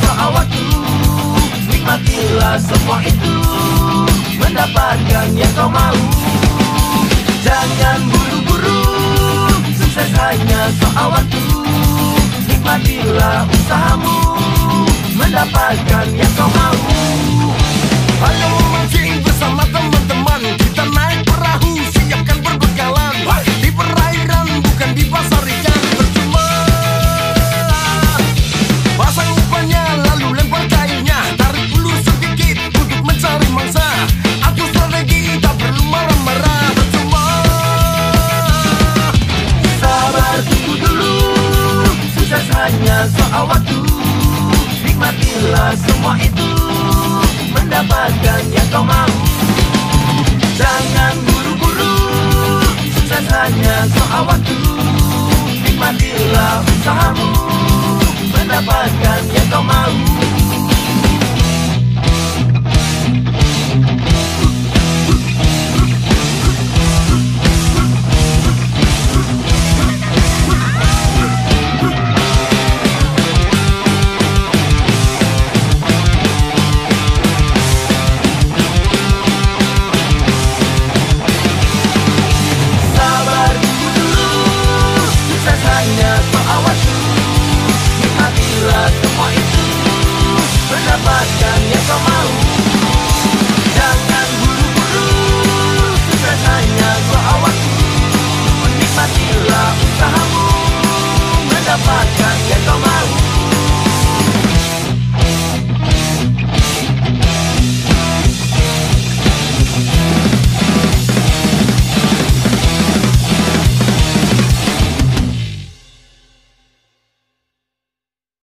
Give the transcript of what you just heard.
Sahawatku Nikmatilah semua itu. Mendapatkan yang kau mau. Jangan buru-buru. Sukses hanya sahawatku Nikmatilah usahamu. Mendapatkan yang kau mau. Semua itu Mendapatkan yang kau mau. Jangan buru-buru Sukses hanya soal waktu Nikmatilah usahamu Mendapatkan yang kau mau dapatkan yang kau mau.